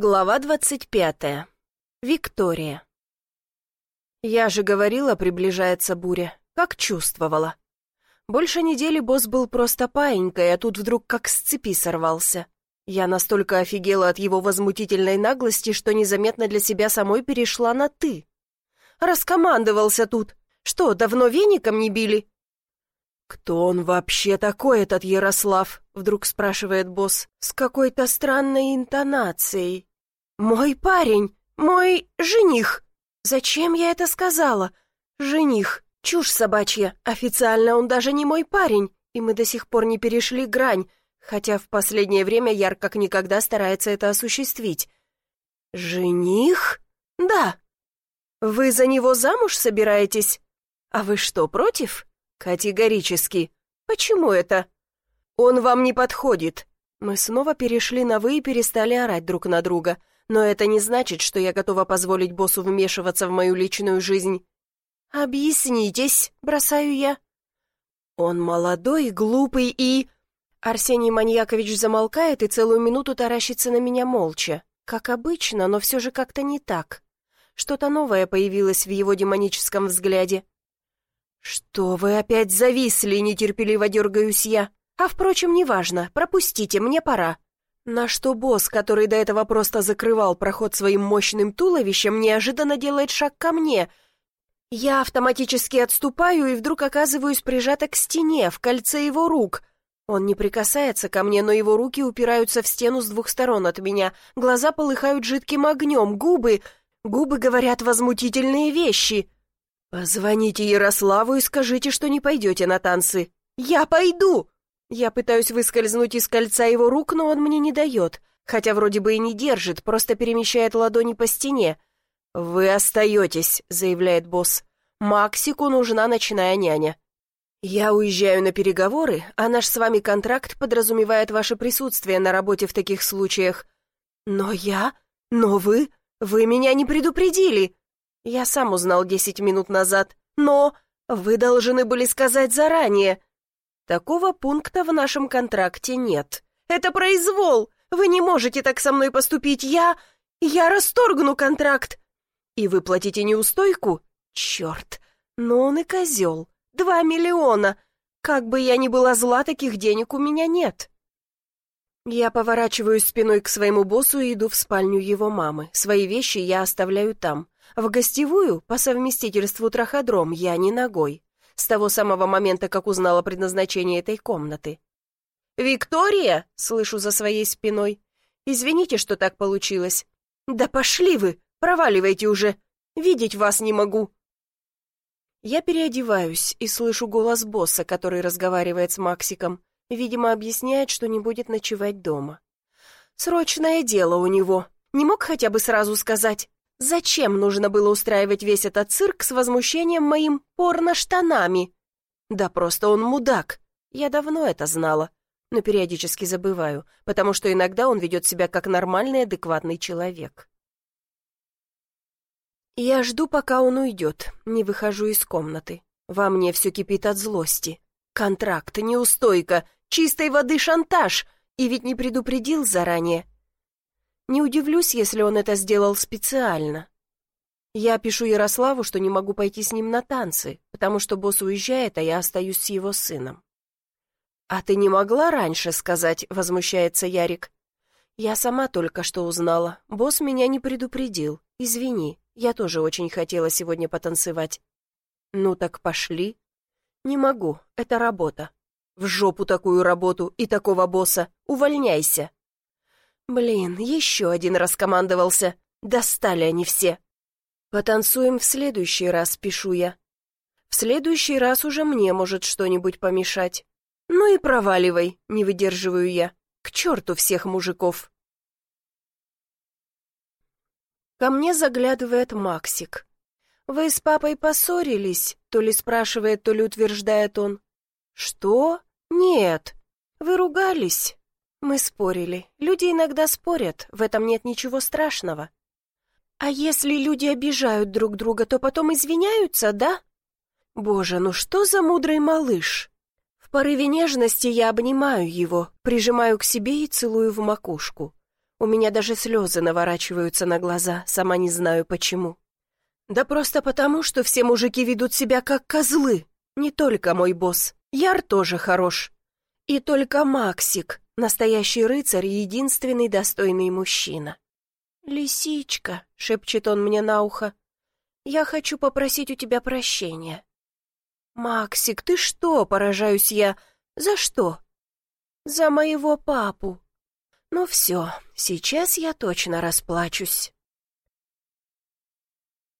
Глава двадцать пятая. Виктория. Я же говорила, приближается буря. Как чувствовала. Больше недели босс был просто паинькой, а тут вдруг как с цепи сорвался. Я настолько офигела от его возмутительной наглости, что незаметно для себя самой перешла на «ты». Раскомандовался тут. Что, давно веником не били? «Кто он вообще такой, этот Ярослав?» — вдруг спрашивает босс с какой-то странной интонацией. «Мой парень! Мой жених!» «Зачем я это сказала?» «Жених! Чушь собачья! Официально он даже не мой парень, и мы до сих пор не перешли грань, хотя в последнее время Яр как никогда старается это осуществить». «Жених? Да. Вы за него замуж собираетесь? А вы что, против?» «Категорически. Почему это?» «Он вам не подходит». Мы снова перешли на «вы» и перестали орать друг на друга. Но это не значит, что я готова позволить боссу вмешиваться в мою личную жизнь. «Объяснитесь», — бросаю я. «Он молодой, глупый и...» Арсений Маньякович замолкает и целую минуту таращится на меня молча. Как обычно, но все же как-то не так. Что-то новое появилось в его демоническом взгляде. «Что вы опять зависли?» — нетерпеливо дергаюсь я. «А, впрочем, неважно. Пропустите, мне пора». На что босс, который до этого просто закрывал проход своим мощным туловищем, неожиданно делает шаг ко мне. Я автоматически отступаю и вдруг оказываюсь прижата к стене, в кольце его рук. Он не прикасается ко мне, но его руки упираются в стену с двух сторон от меня, глаза полыхают жидким огнем, губы... Губы говорят возмутительные вещи. «Позвоните Ярославу и скажите, что не пойдете на танцы». «Я пойду!» Я пытаюсь выскользнуть из кольца его рук, но он мне не дает, хотя вроде бы и не держит, просто перемещает ладони по стене. «Вы остаетесь», — заявляет босс. «Максику нужна ночная няня». «Я уезжаю на переговоры, а наш с вами контракт подразумевает ваше присутствие на работе в таких случаях». «Но я? Но вы? Вы меня не предупредили!» «Я сам узнал десять минут назад. Но вы должны были сказать заранее». Такого пункта в нашем контракте нет. Это произвол! Вы не можете так со мной поступить. Я... я расторгну контракт. И вы платите неустойку? Черт! Ну он и козел. Два миллиона. Как бы я ни была зла, таких денег у меня нет. Я поворачиваюсь спиной к своему боссу и иду в спальню его мамы. Свои вещи я оставляю там. В гостевую, по совместительству траходром, я не ногой с того самого момента, как узнала предназначение этой комнаты. «Виктория!» — слышу за своей спиной. «Извините, что так получилось». «Да пошли вы! Проваливайте уже! Видеть вас не могу!» Я переодеваюсь и слышу голос босса, который разговаривает с Максиком. Видимо, объясняет, что не будет ночевать дома. «Срочное дело у него. Не мог хотя бы сразу сказать?» Зачем нужно было устраивать весь этот цирк с возмущением моим порно-штанами? Да просто он мудак. Я давно это знала, но периодически забываю, потому что иногда он ведет себя как нормальный, адекватный человек. Я жду, пока он уйдет, не выхожу из комнаты. Во мне все кипит от злости. Контракт, неустойка, чистой воды шантаж, и ведь не предупредил заранее. Не удивлюсь, если он это сделал специально. Я пишу Ярославу, что не могу пойти с ним на танцы, потому что босс уезжает, а я остаюсь с его сыном. «А ты не могла раньше сказать?» — возмущается Ярик. «Я сама только что узнала. Босс меня не предупредил. Извини, я тоже очень хотела сегодня потанцевать». «Ну так пошли». «Не могу, это работа». «В жопу такую работу и такого босса. Увольняйся». Блин, еще один раскомандовался. Достали они все. Потанцуем в следующий раз, пишу я. В следующий раз уже мне может что-нибудь помешать. Ну и проваливай, не выдерживаю я. К черту всех мужиков. Ко мне заглядывает Максик. «Вы с папой поссорились?» То ли спрашивает, то ли утверждает он. «Что? Нет. Вы ругались?» Мы спорили. Люди иногда спорят, в этом нет ничего страшного. А если люди обижают друг друга, то потом извиняются, да? Боже, ну что за мудрый малыш? В порыве нежности я обнимаю его, прижимаю к себе и целую в макушку. У меня даже слезы наворачиваются на глаза, сама не знаю почему. Да просто потому, что все мужики ведут себя как козлы. Не только мой босс. Яр тоже хорош. И только Максик, настоящий рыцарь единственный достойный мужчина. «Лисичка», — шепчет он мне на ухо, — «я хочу попросить у тебя прощения». «Максик, ты что?» — поражаюсь я. «За что?» «За моего папу». «Ну все, сейчас я точно расплачусь».